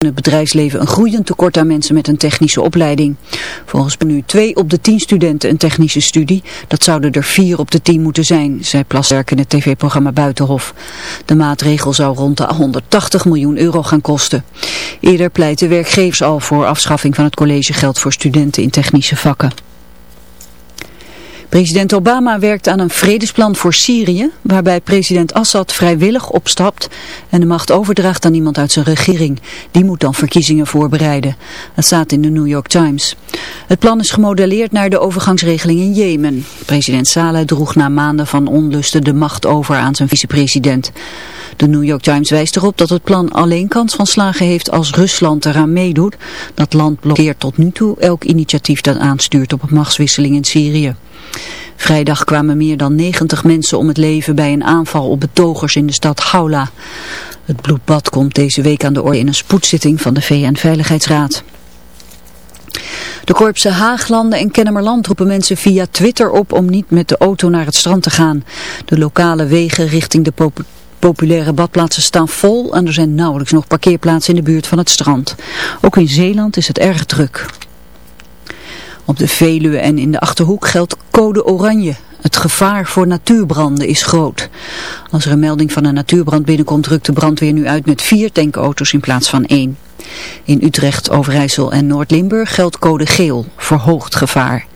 In het bedrijfsleven een groeiend tekort aan mensen met een technische opleiding. Volgens nu twee op de tien studenten een technische studie. Dat zouden er vier op de tien moeten zijn, zei Plaswerk in het tv-programma Buitenhof. De maatregel zou rond de 180 miljoen euro gaan kosten. Eerder pleiten werkgevers al voor afschaffing van het collegegeld voor studenten in technische vakken. President Obama werkt aan een vredesplan voor Syrië, waarbij president Assad vrijwillig opstapt en de macht overdraagt aan iemand uit zijn regering. Die moet dan verkiezingen voorbereiden. Dat staat in de New York Times. Het plan is gemodelleerd naar de overgangsregeling in Jemen. President Saleh droeg na maanden van onlusten de macht over aan zijn vicepresident. De New York Times wijst erop dat het plan alleen kans van slagen heeft als Rusland eraan meedoet. Dat land blokkeert tot nu toe elk initiatief dat aanstuurt op een machtswisseling in Syrië. Vrijdag kwamen meer dan 90 mensen om het leven bij een aanval op betogers in de stad Haula. Het bloedbad komt deze week aan de orde in een spoedzitting van de VN-veiligheidsraad. De korpsen Haaglanden en Kennemerland roepen mensen via Twitter op om niet met de auto naar het strand te gaan. De lokale wegen richting de populaire badplaatsen staan vol en er zijn nauwelijks nog parkeerplaatsen in de buurt van het strand. Ook in Zeeland is het erg druk. Op de Veluwe en in de Achterhoek geldt code oranje. Het gevaar voor natuurbranden is groot. Als er een melding van een natuurbrand binnenkomt, drukt de brandweer nu uit met vier tankauto's in plaats van één. In Utrecht, Overijssel en Noord-Limburg geldt code geel, verhoogd gevaar.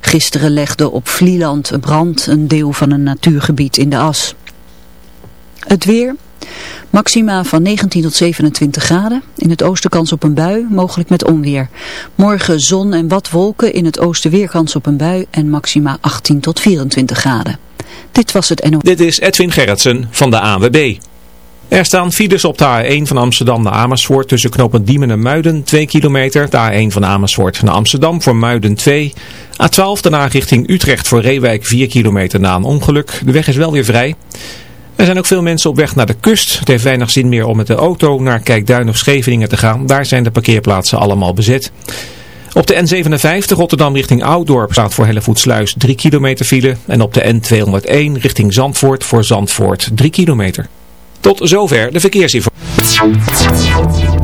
Gisteren legde op Vlieland brand een deel van een natuurgebied in de as. Het weer, Maxima van 19 tot 27 graden. In het oosten kans op een bui, mogelijk met onweer. Morgen zon en wat wolken. In het oosten weer kans op een bui en maxima 18 tot 24 graden. Dit was het NO. Dit is Edwin Gerritsen van de ANWB. Er staan files op de A1 van Amsterdam naar Amersfoort tussen knopen Diemen en Muiden 2 kilometer. De A1 van Amersfoort naar Amsterdam voor Muiden 2. A12 daarna richting Utrecht voor Reewijk 4 kilometer na een ongeluk. De weg is wel weer vrij. Er zijn ook veel mensen op weg naar de kust. Het heeft weinig zin meer om met de auto naar Kijkduin of Scheveningen te gaan. Daar zijn de parkeerplaatsen allemaal bezet. Op de N57 Rotterdam richting Ouddorp staat voor Hellevoetsluis 3 kilometer file. En op de N201 richting Zandvoort voor Zandvoort 3 kilometer. Tot zover de verkeersinformatie.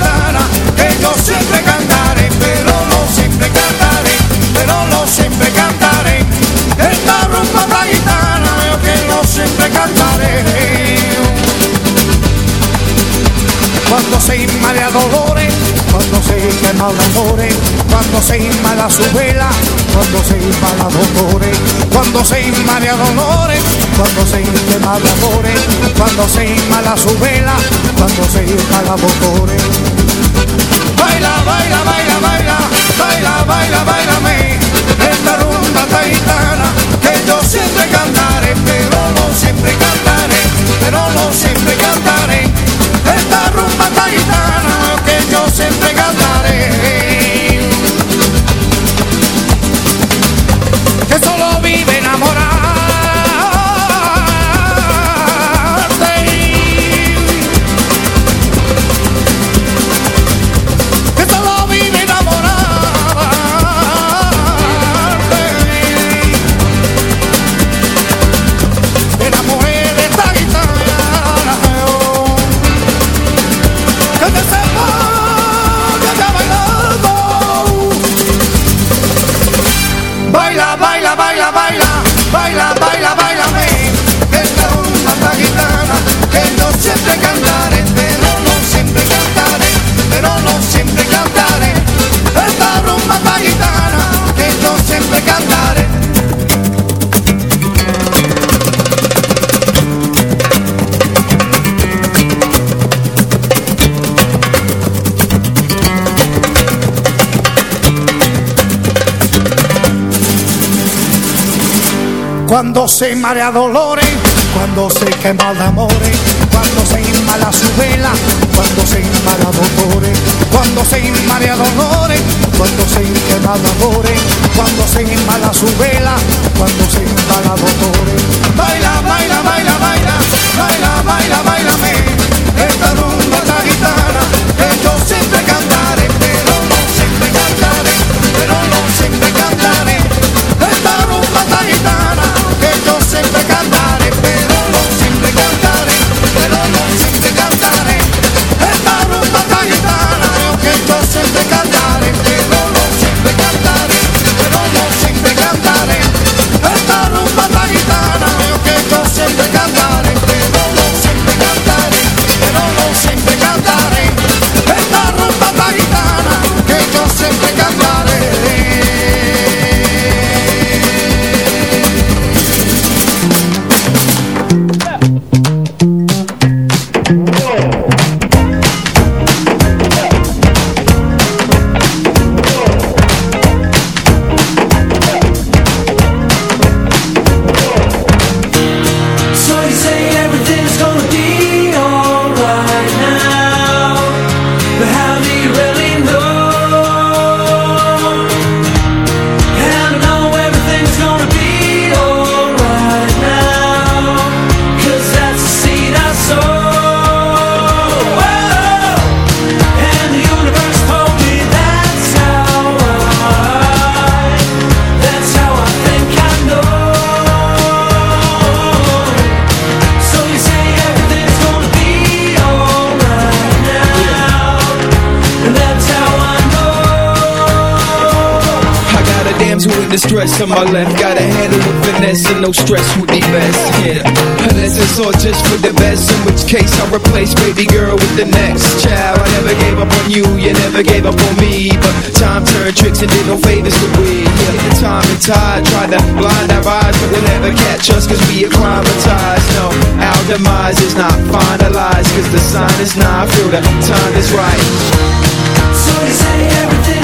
cantaré. Cuando se inmala dolores, cuando se quema amores, cuando se inmala su vela, cuando se inmala dolores, cuando se inmala dolores, cuando se quema amores, cuando se inmala su vela, cuando se inmala dolores. Baila, baila, baila, baila, baila, baila, baila, esta rumba taitana, que yo siempre cantaré, pero siempre cantaré, pero no siempre cantaré, cantaré, pero no siempre cantaré, pero no siempre cantaré, esta rumba esta gitana que yo siempre cantaré. Cuando se marea dolores, cuando se quema de amores, cuando se inmala su vela, cuando se inmala dolores, cuando se inmala dolores, cuando se quema de amores, cuando se inmala su vela, cuando se inmala dolores. Baila, baila, baila, baila, baila, baila, baila, my left. Gotta handle with finesse and no stress would be best. Yeah, unless it's all just for the best. In which case I'll replace baby girl with the next child. I never gave up on you, you never gave up on me. But time turned tricks and did no favors to we. Yeah, time and tide tried to blind our eyes, but they'll never catch us cause we acclimatized. No, our demise is not finalized cause the sign is not. I feel the time is right. So you say everything's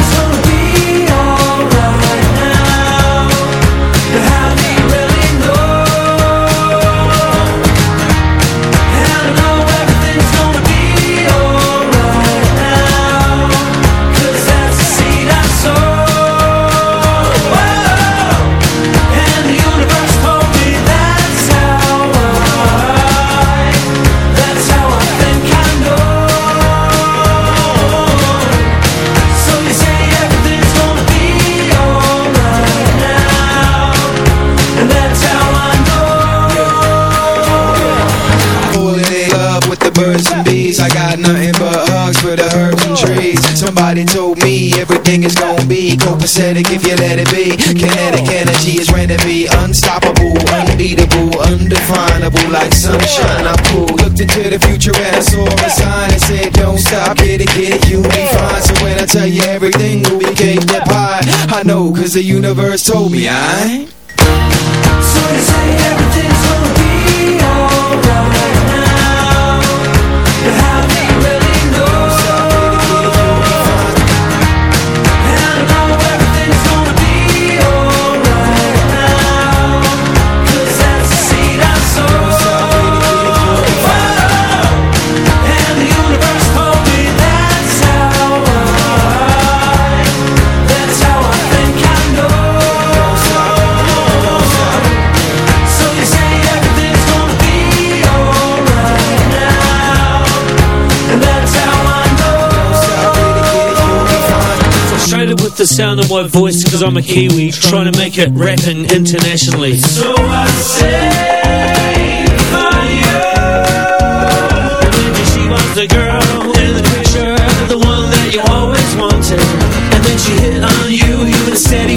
Somebody told me everything is gonna be copacetic if you let it be. Kinetic energy is ready to be unstoppable, unbeatable, undefinable Like sunshine, I'm cool Looked into the future and I saw a sign that said don't stop, get it, get it, you'll be fine. So when I tell you everything will be cake that pie. I know cause the universe told me I So you say everything's gonna the sound of my voice because I'm a Kiwi Trying to make it rapping internationally. So I say for you Maybe she was the girl in the picture The one that you always wanted. And then she hit on you, you steady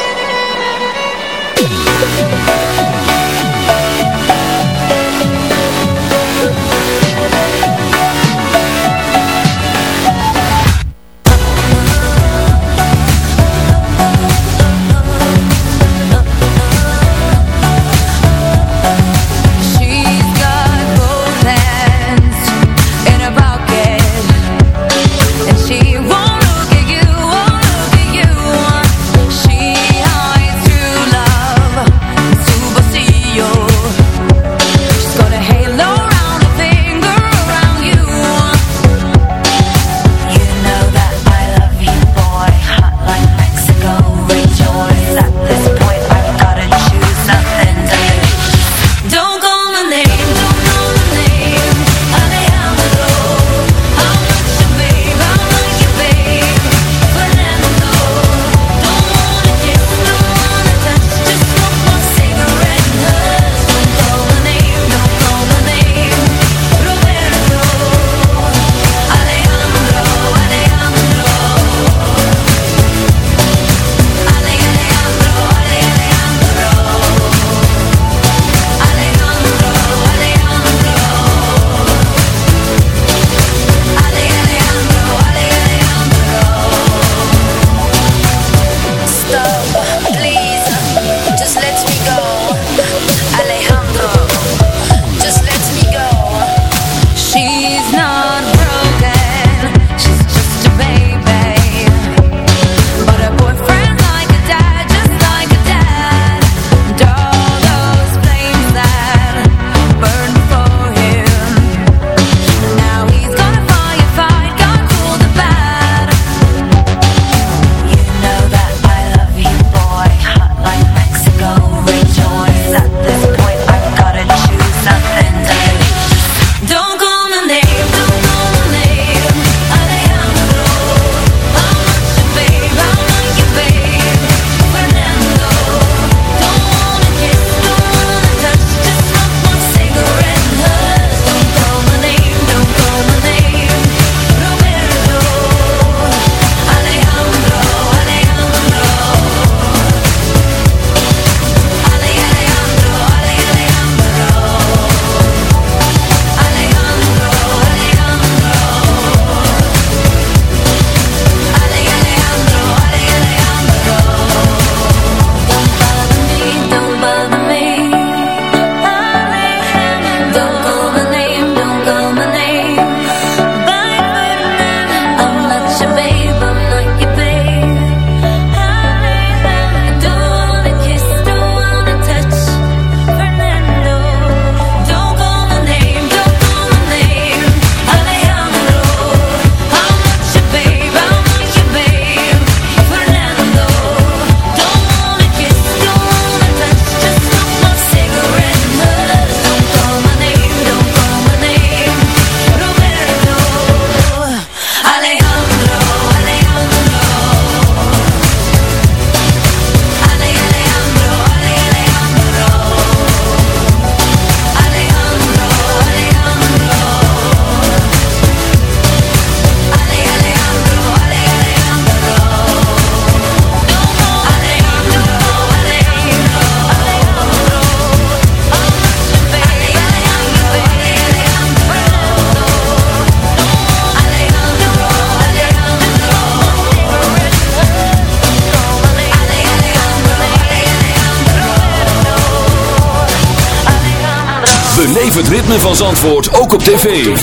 van Zandvoort ook op tv.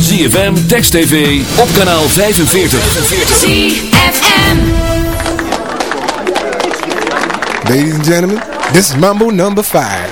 ZFM, Text TV, op kanaal 45. ZFM Ladies and gentlemen, this is Mambo number 5.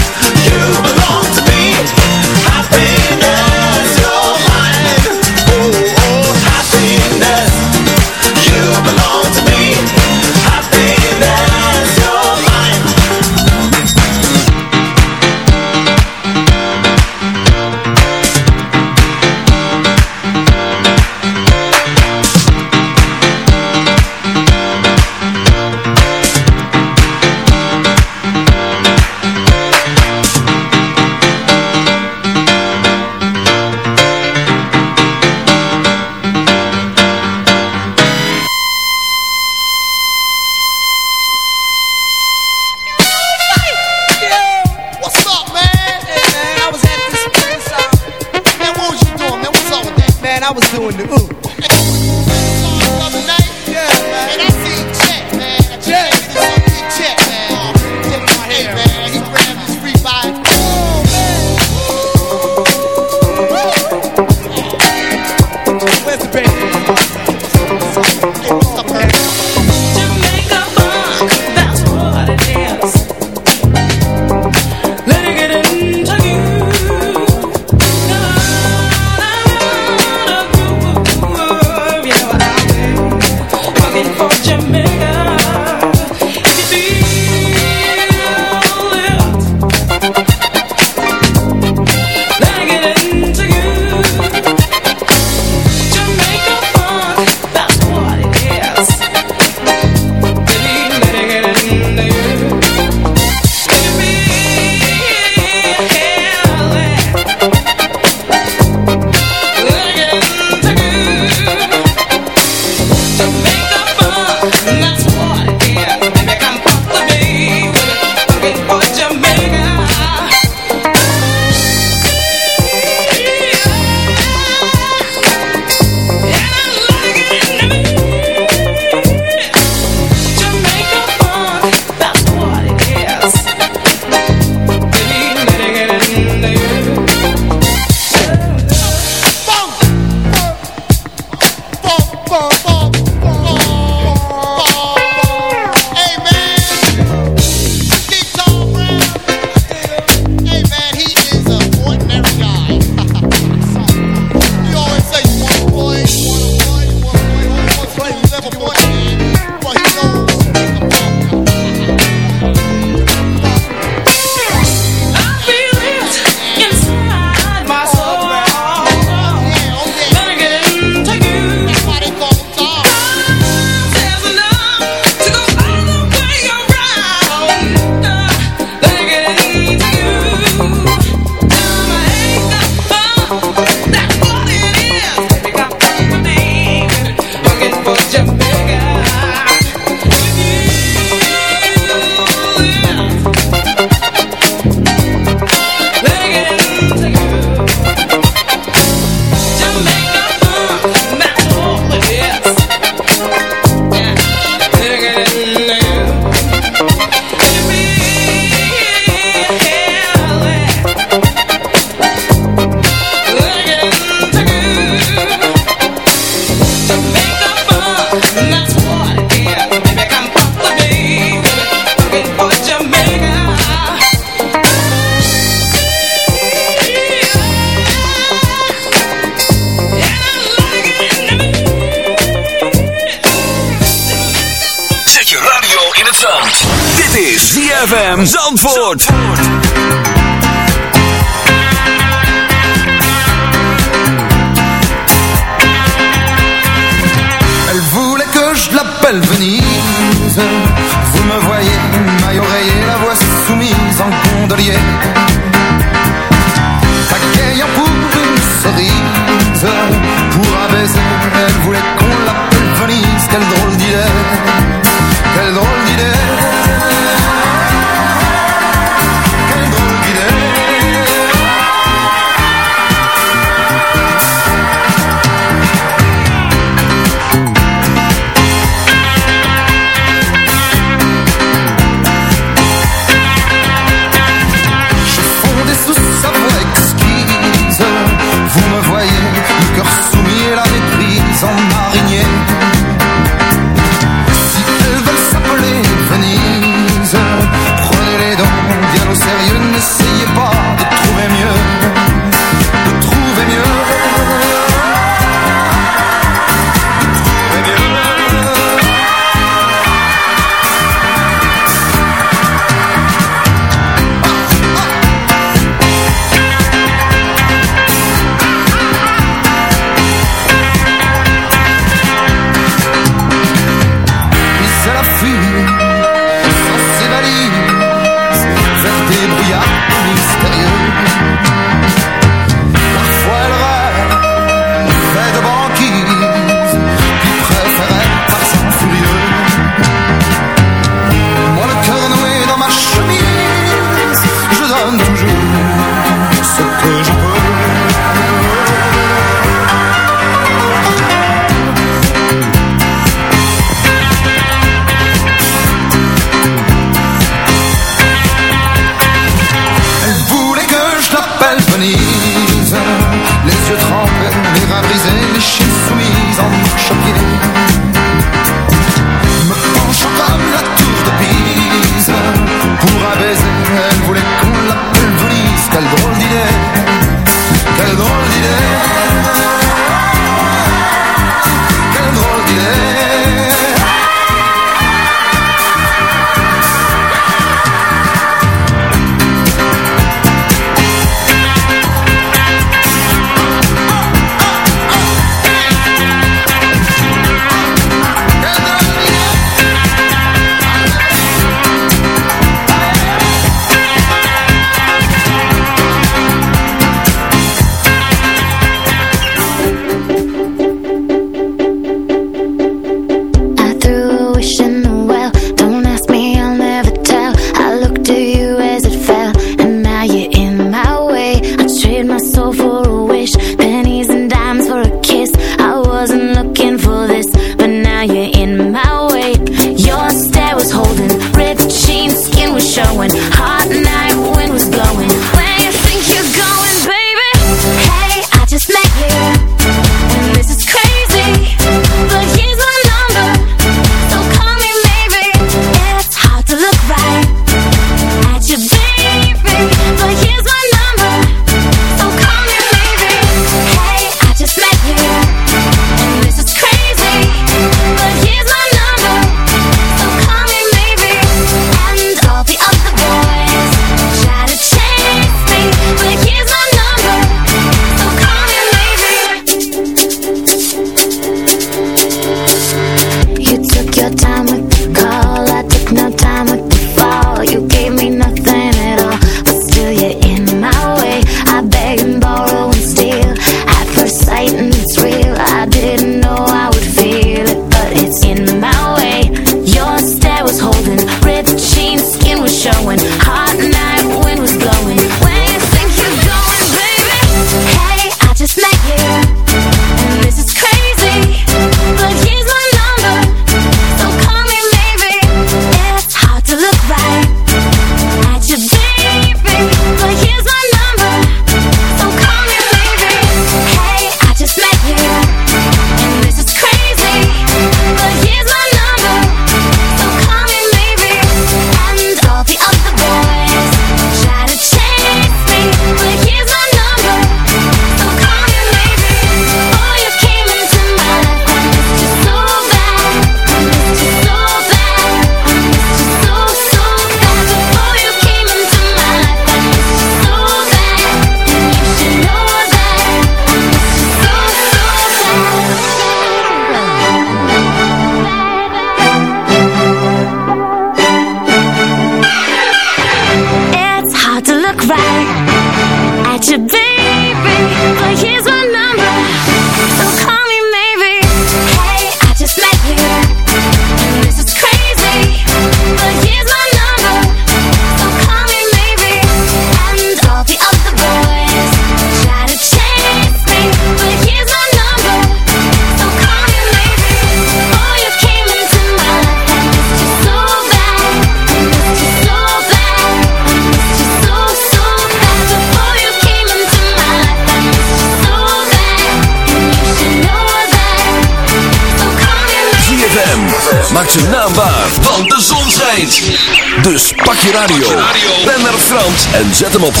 op 106.9.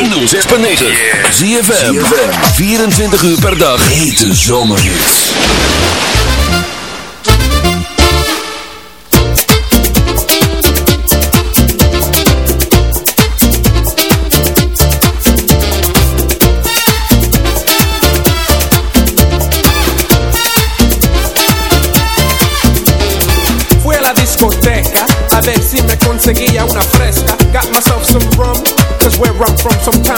106.9. Zie 24 uur per dag. Hete zomerhits. Fue a la discoteca a ver si me conseguía una sometimes.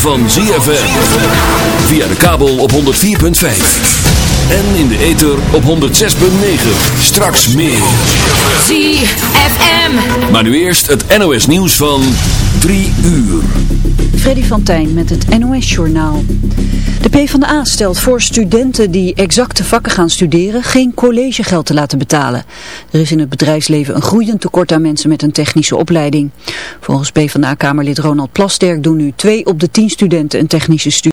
van ZFM. Via de kabel op 104.5. En in de ether op 106.9. Straks meer. ZFM. Maar nu eerst het NOS nieuws van 3 uur. Freddy van Tijn met het NOS Journaal. De PvdA stelt voor studenten die exacte vakken gaan studeren geen collegegeld te laten betalen. Er is in het bedrijfsleven een groeiend tekort aan mensen met een technische opleiding. Volgens PvdA-kamerlid Ronald Plasterk doen nu twee op de tien studenten een technische studie.